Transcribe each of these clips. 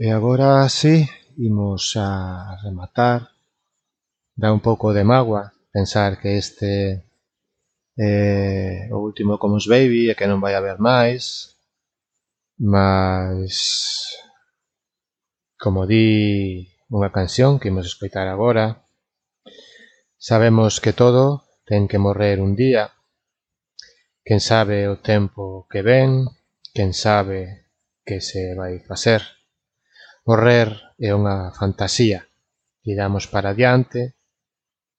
E agora sí, imos a rematar. Dá un pouco de mágoa pensar que este é o último Comus Baby e que non vai haber máis, mas como di unha canción que imos escoitar agora, sabemos que todo ten que morrer un día, quen sabe o tempo que ven, quen sabe que se vai facer. Correr é unha fantasía. Tiramos para adiante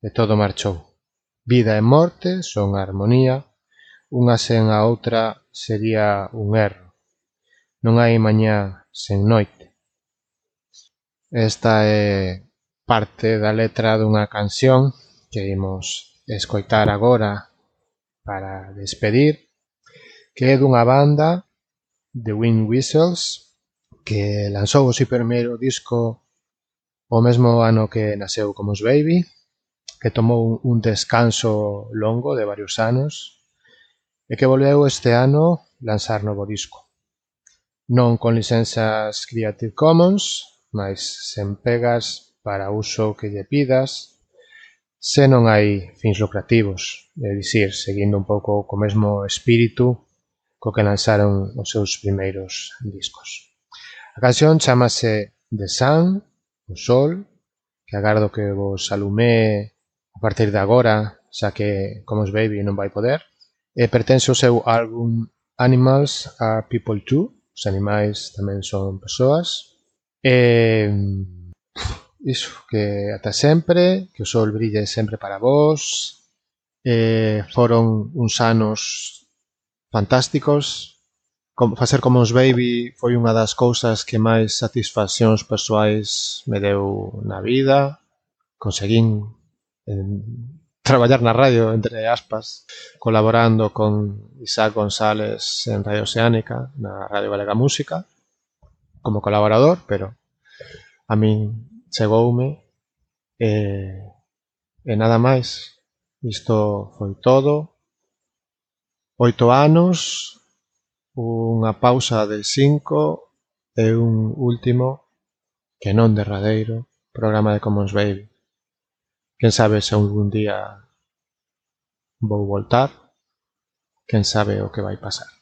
e todo marchou. Vida e morte son harmonía, unha sen a outra sería un erro. Non hai mañá sen noite. Esta é parte da letra dunha canción que imos escoitar agora para despedir, que é dunha banda, The Wind Whistles, que lanzou o seu primeiro disco o mesmo ano que nasceu como os Baby, que tomou un descanso longo de varios anos e que volveu este ano lanzar novo disco. Non con licenzas Creative Commons, mas sen pegas para uso que lle pidas, se non hai fins lucrativos, é dicir, seguindo un pouco co mesmo espírito co que lanzaron os seus primeiros discos. A canción chámase The Sun, o sol, que agardo que vos alumé a partir de agora, xa que Commons Baby non vai poder, e pertence ao seu álbum Animals are People Too, os animais tamén son persoas, e iso, que ata sempre, que o sol brille sempre para vos, e foron uns anos fantásticos, como, facer como os baby foi unha das cousas que máis satisfaccións persoais me deu na vida. Conseguín en, traballar na radio, entre aspas, colaborando con Isaac González en Radio Oceánica, na Radio Galega Música, como colaborador, pero a min chegoume e, e nada máis. Isto foi todo. Oito anos unha pausa de cinco e un último, que non derradeiro, programa de Commons Baby. Quen sabe se algún día vou voltar, quen sabe o que vai pasar.